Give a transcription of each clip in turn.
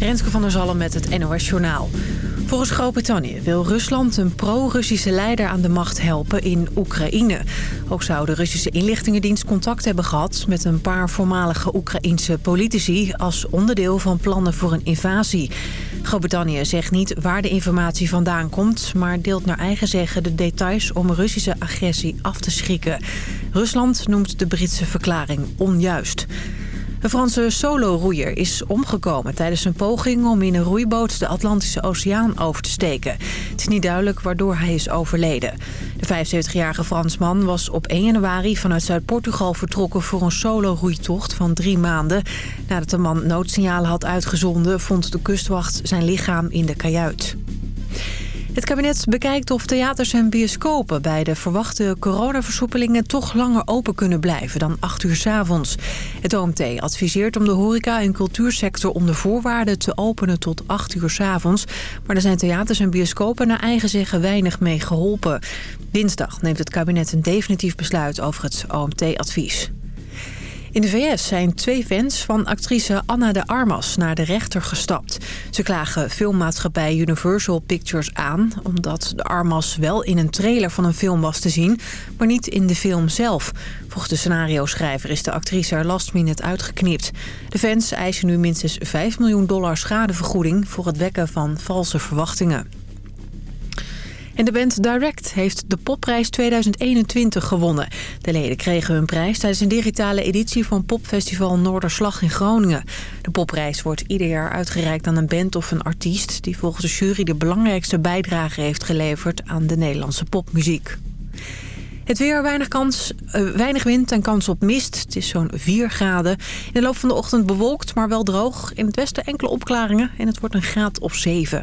Renske van der Zalm met het NOS Journaal. Volgens Groot-Brittannië wil Rusland een pro-Russische leider aan de macht helpen in Oekraïne. Ook zou de Russische inlichtingendienst contact hebben gehad... met een paar voormalige Oekraïense politici... als onderdeel van plannen voor een invasie. Groot-Brittannië zegt niet waar de informatie vandaan komt... maar deelt naar eigen zeggen de details om Russische agressie af te schrikken. Rusland noemt de Britse verklaring onjuist. Een Franse solo-roeier is omgekomen tijdens een poging om in een roeiboot de Atlantische Oceaan over te steken. Het is niet duidelijk waardoor hij is overleden. De 75-jarige Fransman was op 1 januari vanuit Zuid-Portugal vertrokken voor een solo-roeitocht van drie maanden. Nadat de man noodsignalen had uitgezonden vond de kustwacht zijn lichaam in de kajuit. Het kabinet bekijkt of theaters en bioscopen bij de verwachte coronaversoepelingen toch langer open kunnen blijven dan 8 uur s avonds. Het OMT adviseert om de horeca- en cultuursector onder voorwaarden te openen tot 8 uur s avonds. Maar er zijn theaters en bioscopen naar eigen zeggen weinig mee geholpen. Dinsdag neemt het kabinet een definitief besluit over het OMT-advies. In de VS zijn twee fans van actrice Anna de Armas naar de rechter gestapt. Ze klagen filmmaatschappij Universal Pictures aan... omdat de Armas wel in een trailer van een film was te zien... maar niet in de film zelf. Volgens de scenario-schrijver is de actrice er last minute uitgeknipt. De fans eisen nu minstens 5 miljoen dollar schadevergoeding... voor het wekken van valse verwachtingen. En de band Direct heeft de popprijs 2021 gewonnen. De leden kregen hun prijs tijdens een digitale editie van popfestival Noorderslag in Groningen. De popprijs wordt ieder jaar uitgereikt aan een band of een artiest... die volgens de jury de belangrijkste bijdrage heeft geleverd aan de Nederlandse popmuziek. Het weer, weinig, kans, uh, weinig wind en kans op mist. Het is zo'n 4 graden. In de loop van de ochtend bewolkt, maar wel droog. In het westen enkele opklaringen en het wordt een graad of 7.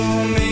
me.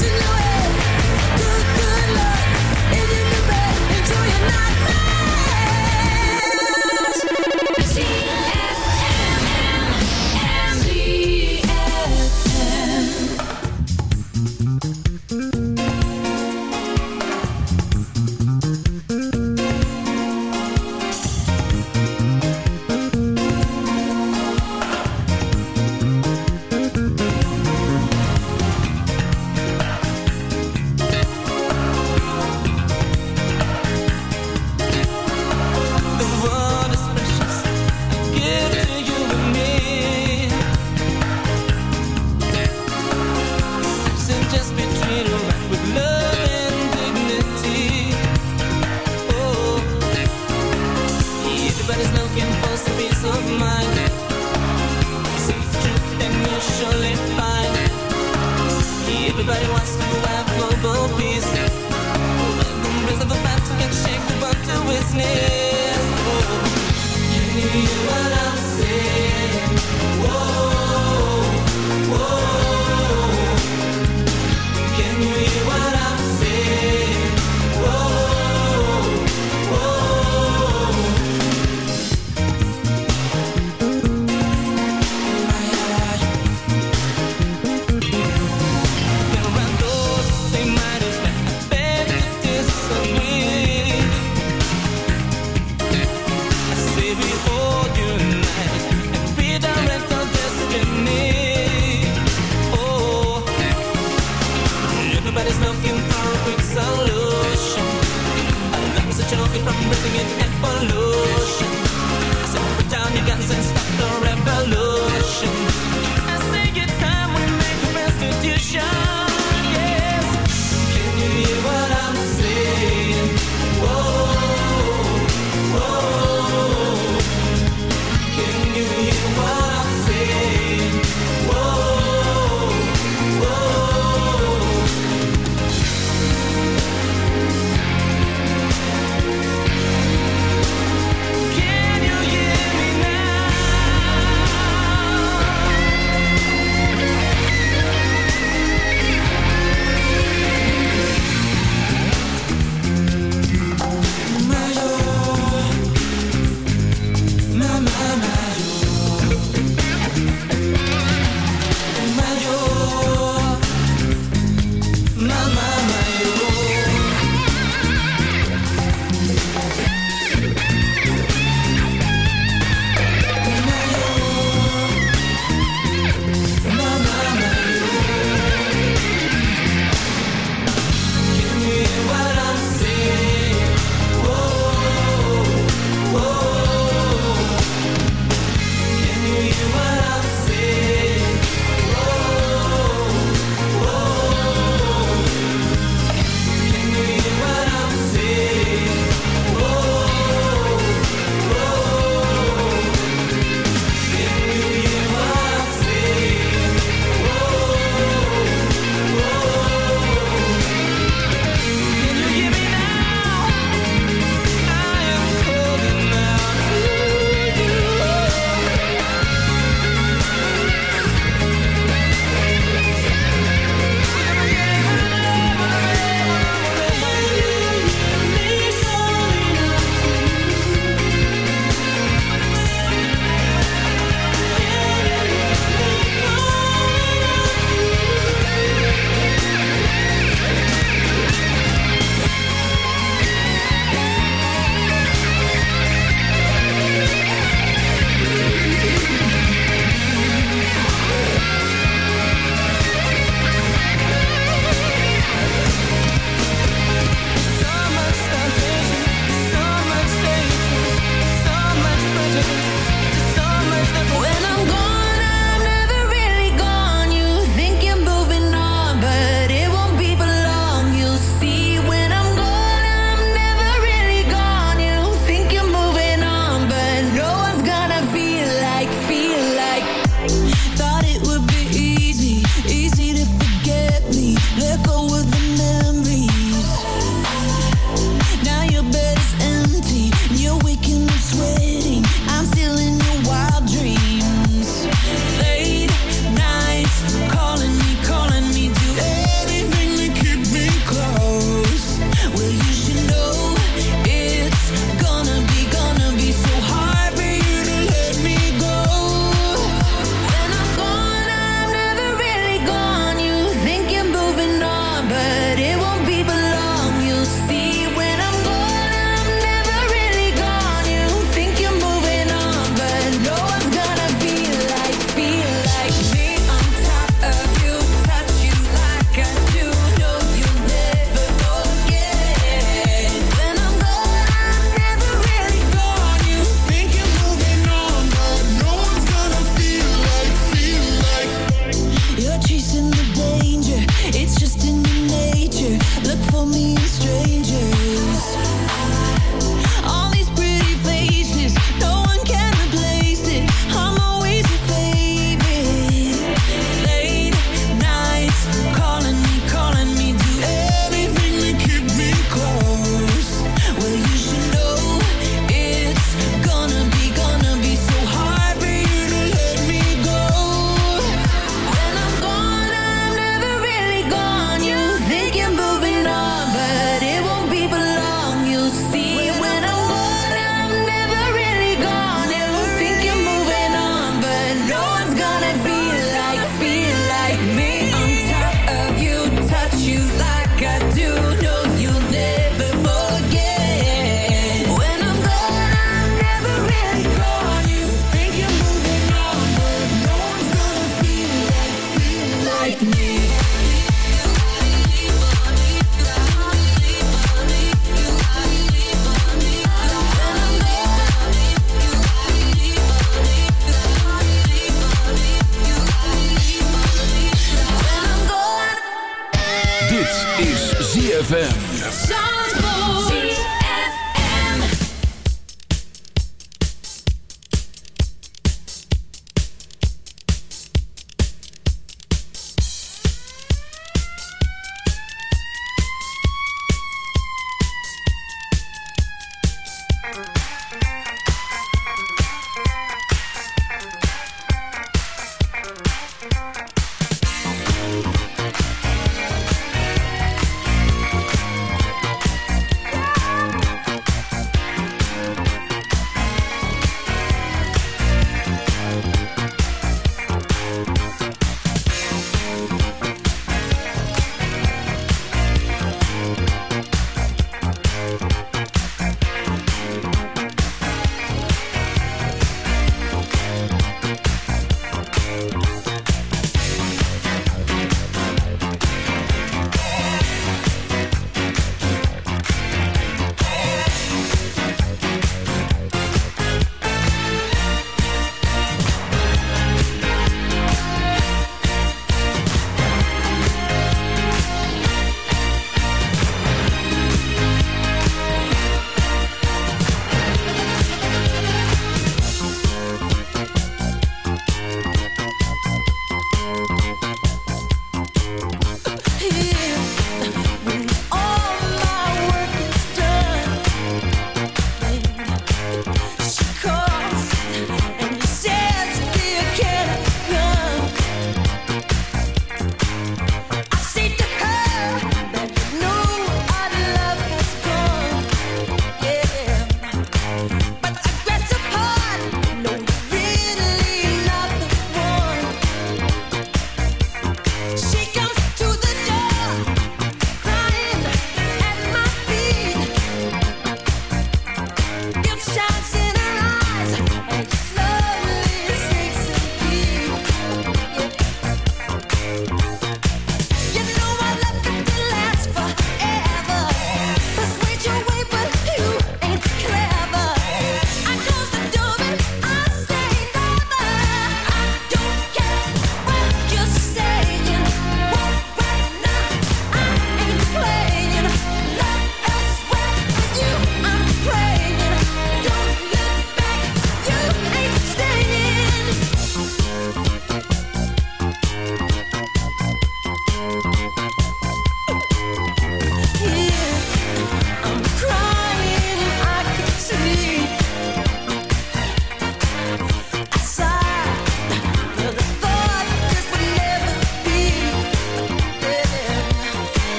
to know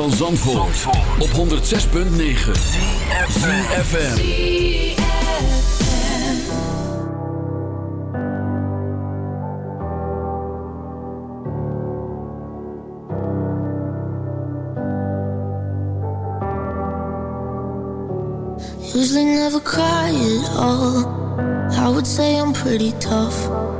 van Zandvoort, Zandvoort. op 106.9 CFFM Usually never cry at all. I would say I'm pretty tough.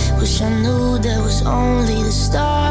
Wish I knew there was only the stars.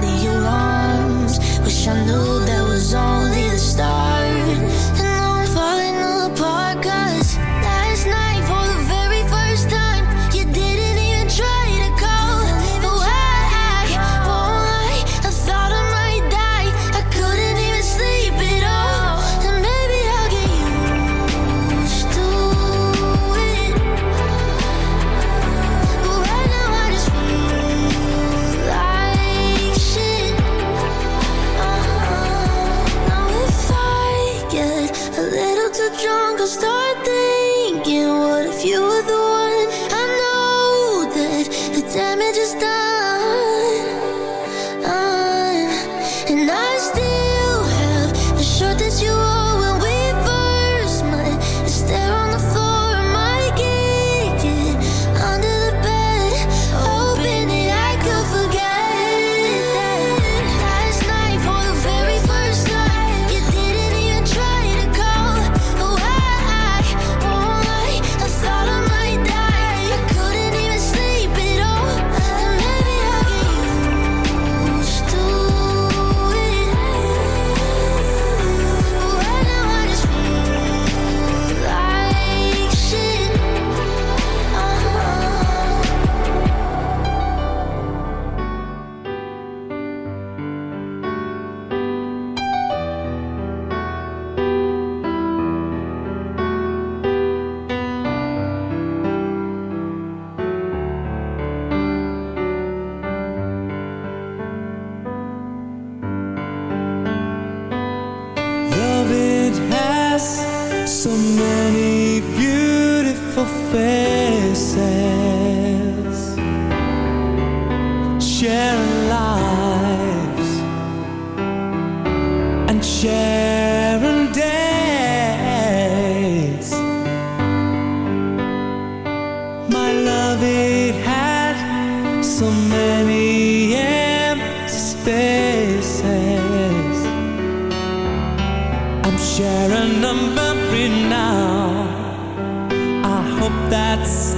share a number now. I hope that's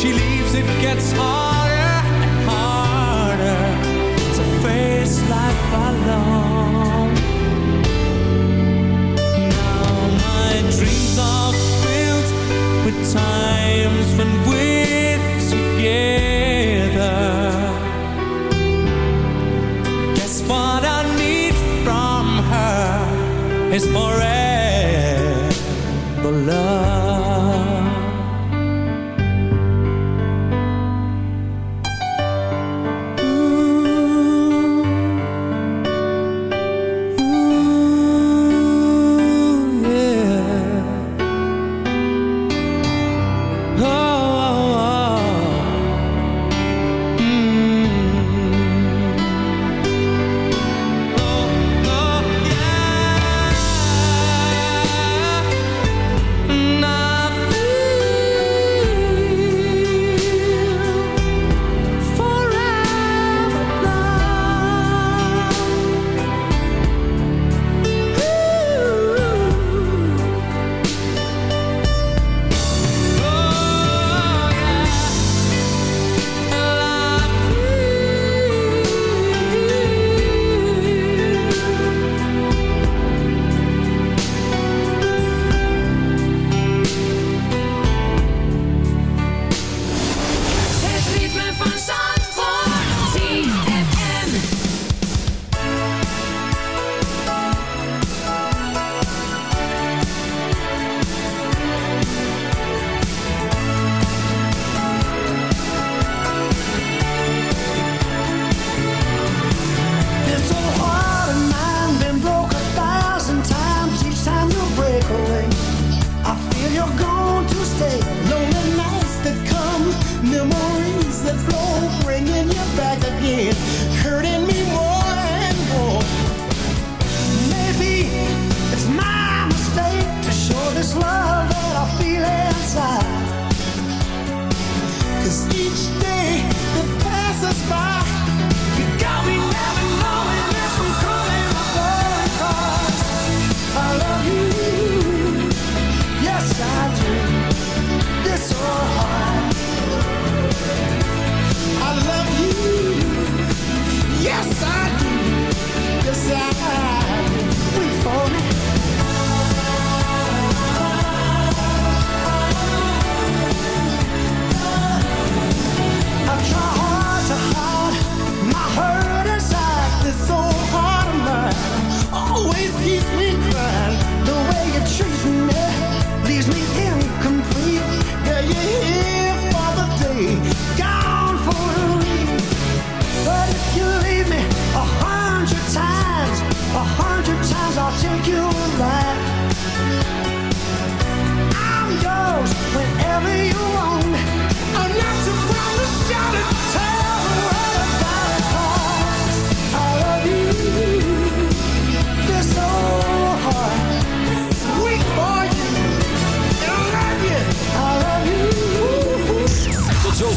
She leaves, it gets hard.